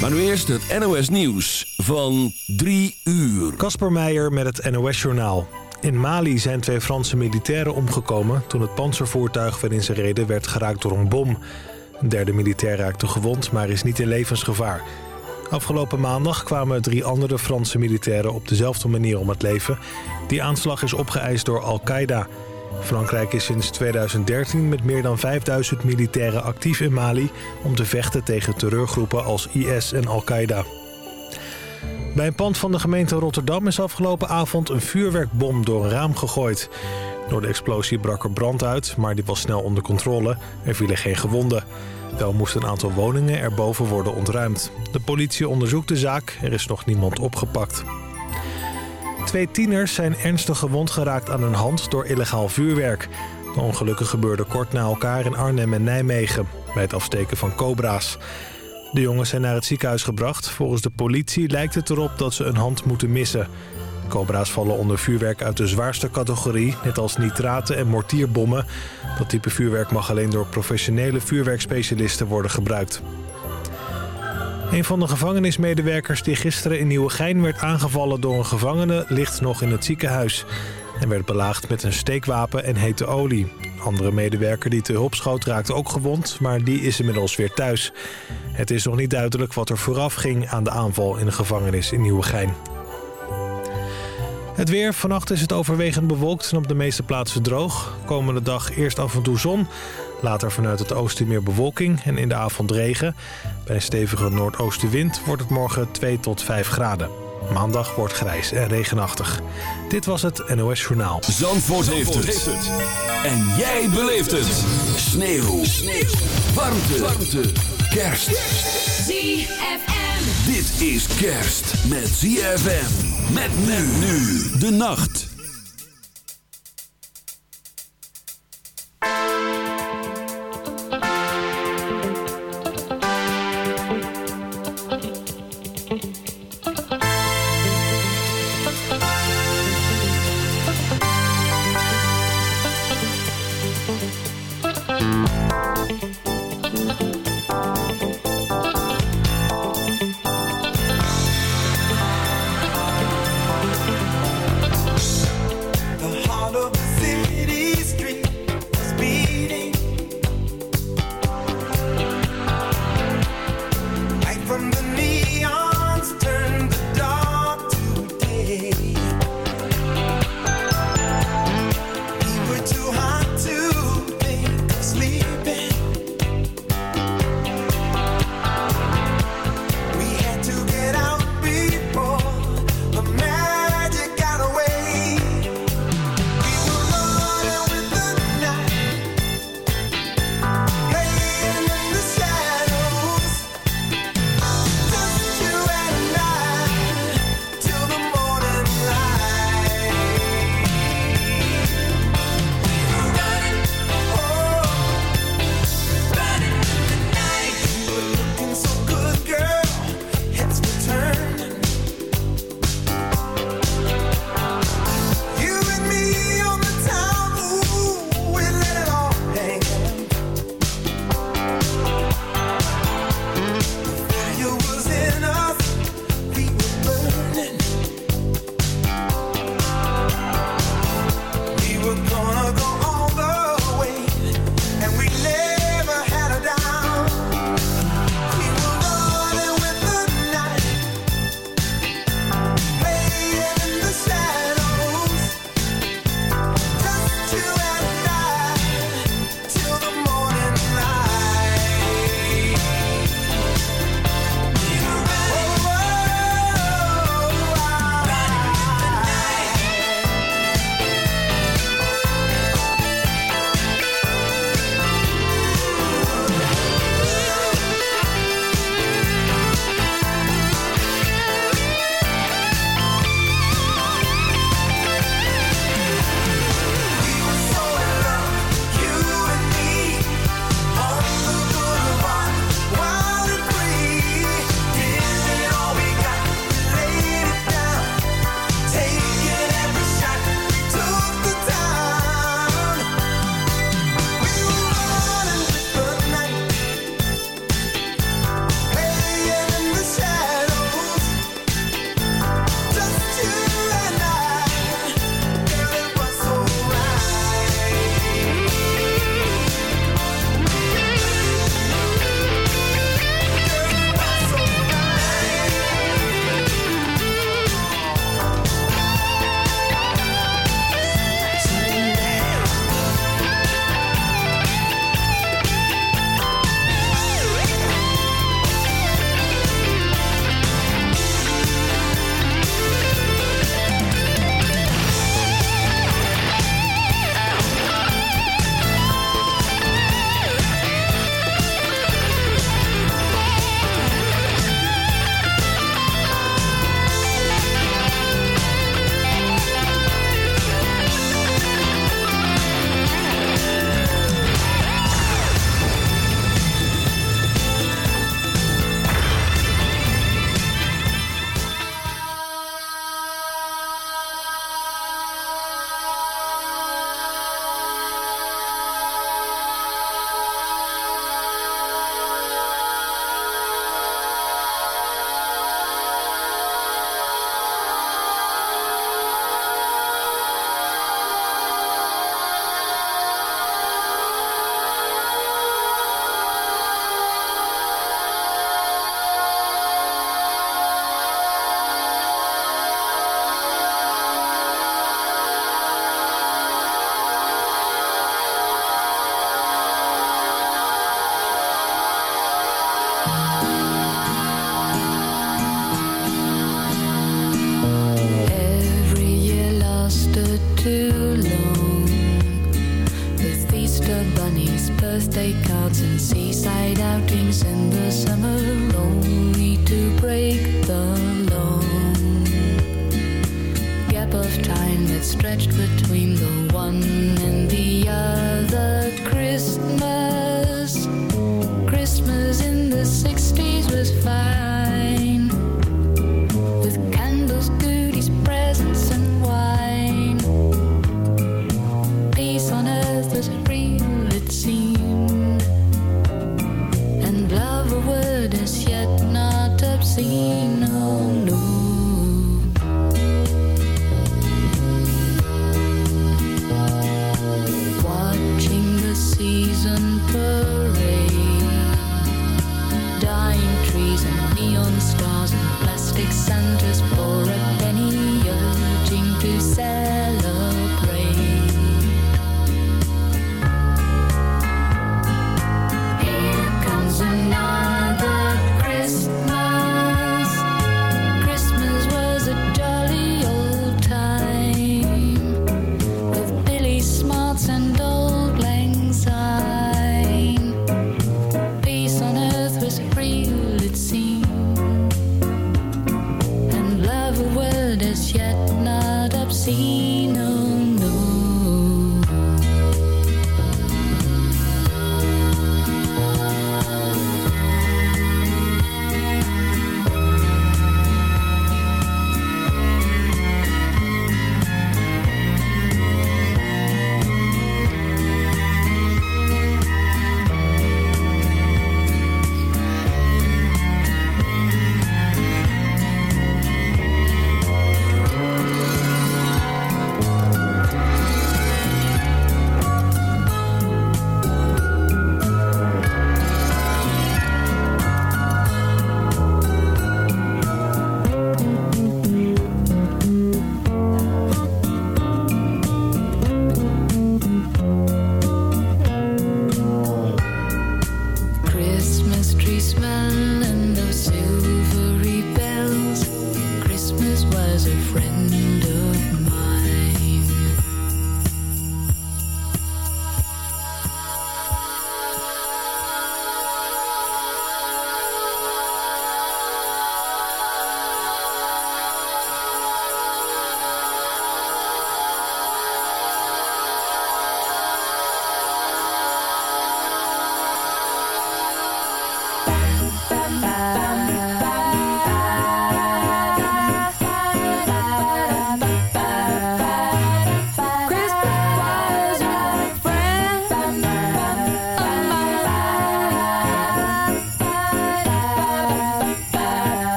Maar nu eerst het NOS Nieuws van 3 uur. Kasper Meijer met het NOS Journaal. In Mali zijn twee Franse militairen omgekomen... toen het panzervoertuig waarin ze reden werd geraakt door een bom. Een derde militair raakte gewond, maar is niet in levensgevaar. Afgelopen maandag kwamen drie andere Franse militairen op dezelfde manier om het leven. Die aanslag is opgeëist door Al-Qaeda... Frankrijk is sinds 2013 met meer dan 5000 militairen actief in Mali... om te vechten tegen terreurgroepen als IS en Al-Qaeda. Bij een pand van de gemeente Rotterdam is afgelopen avond een vuurwerkbom door een raam gegooid. Door de explosie brak er brand uit, maar die was snel onder controle. Er vielen geen gewonden. Wel moesten een aantal woningen erboven worden ontruimd. De politie onderzoekt de zaak, er is nog niemand opgepakt. Twee tieners zijn ernstig gewond geraakt aan hun hand door illegaal vuurwerk. De ongelukken gebeurden kort na elkaar in Arnhem en Nijmegen... bij het afsteken van cobra's. De jongens zijn naar het ziekenhuis gebracht. Volgens de politie lijkt het erop dat ze een hand moeten missen. Cobra's vallen onder vuurwerk uit de zwaarste categorie... net als nitraten en mortierbommen. Dat type vuurwerk mag alleen door professionele vuurwerkspecialisten worden gebruikt. Een van de gevangenismedewerkers die gisteren in Nieuwegein werd aangevallen door een gevangene ligt nog in het ziekenhuis. En werd belaagd met een steekwapen en hete olie. andere medewerker die te hulp schoot raakte ook gewond, maar die is inmiddels weer thuis. Het is nog niet duidelijk wat er vooraf ging aan de aanval in de gevangenis in Nieuwegein. Het weer. Vannacht is het overwegend bewolkt en op de meeste plaatsen droog. Komende dag eerst af en toe zon. Later vanuit het oosten meer bewolking en in de avond regen. Bij een stevige noordoostenwind wordt het morgen 2 tot 5 graden. Maandag wordt grijs en regenachtig. Dit was het NOS Journaal. Zandvoort, heeft, het. En jij beleeft het. Sneeuw. Sneeuw. Warmte. Warmte. Kerst. ZFM. Dit is kerst met ZFM. Met men nu de nacht.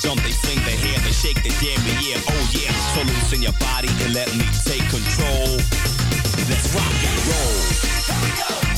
jump, they swing they hear, they shake, they damn yeah, oh yeah. So loosen your body and let me take control. Let's rock and roll. Here we go.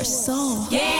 our soul. Yeah.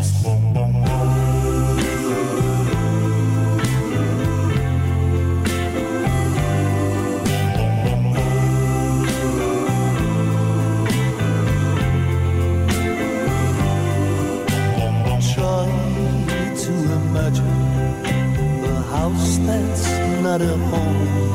not at home.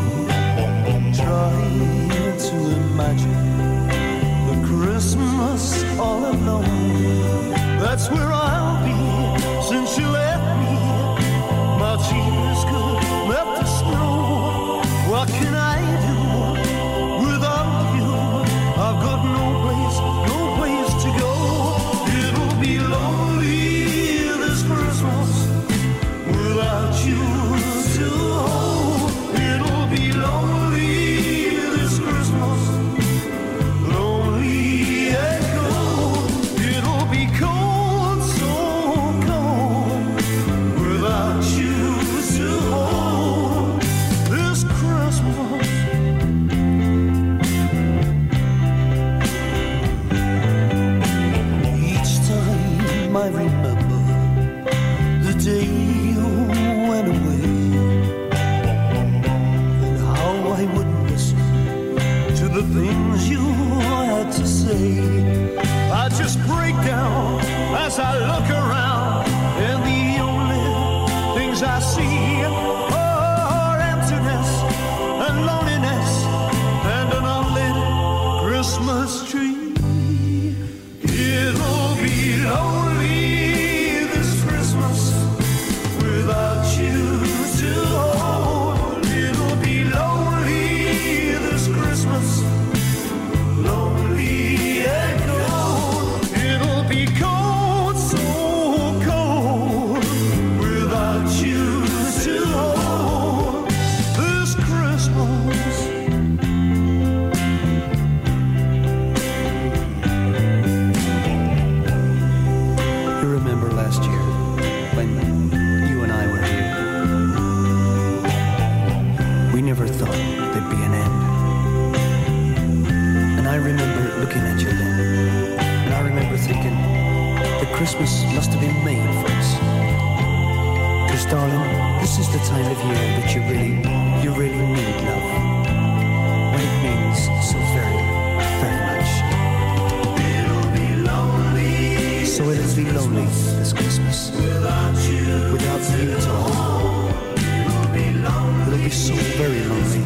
Christmas must have been made for us. Because, darling, this is the time of year that you really, you really need love. When it means so very, very much. So it'll be lonely this Christmas. Without you, without you to hold. It'll be so very lonely.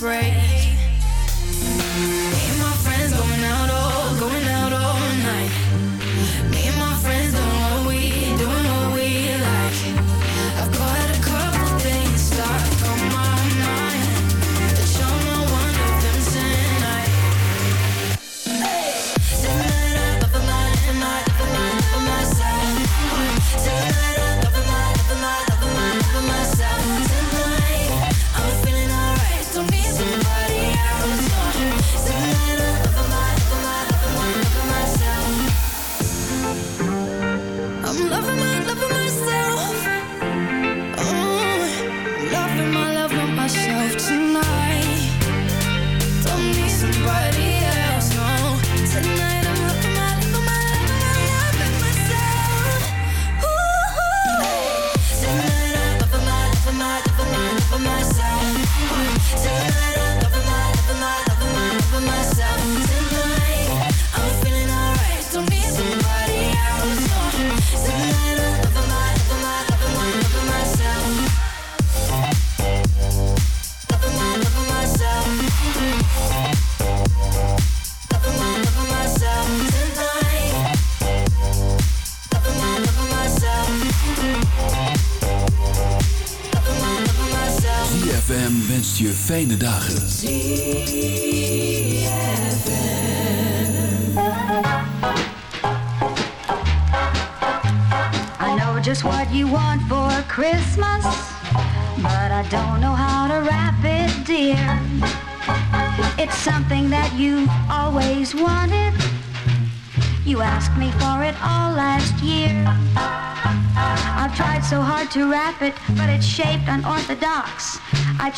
Heartbreak.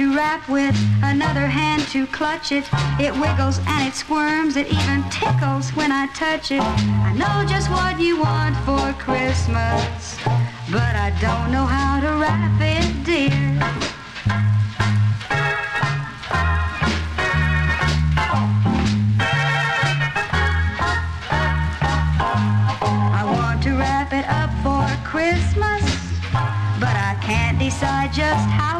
to wrap with, another hand to clutch it. It wiggles and it squirms, it even tickles when I touch it. I know just what you want for Christmas, but I don't know how to wrap it, dear. I want to wrap it up for Christmas, but I can't decide just how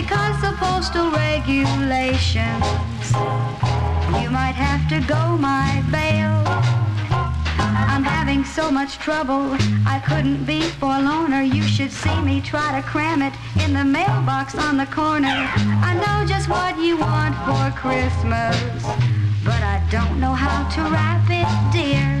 because of postal regulations. You might have to go my bail. I'm having so much trouble, I couldn't be forlorner. You should see me try to cram it in the mailbox on the corner. I know just what you want for Christmas, but I don't know how to wrap it, dear.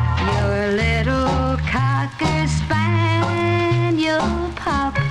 Your little cocker spaniel, pup.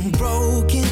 broken.